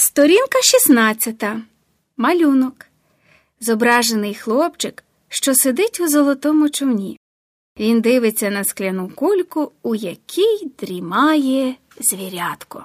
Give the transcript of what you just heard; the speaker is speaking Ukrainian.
Сторінка 16. Малюнок. Зображений хлопчик, що сидить у золотому човні. Він дивиться на скляну кульку, у якій дрімає звірятко.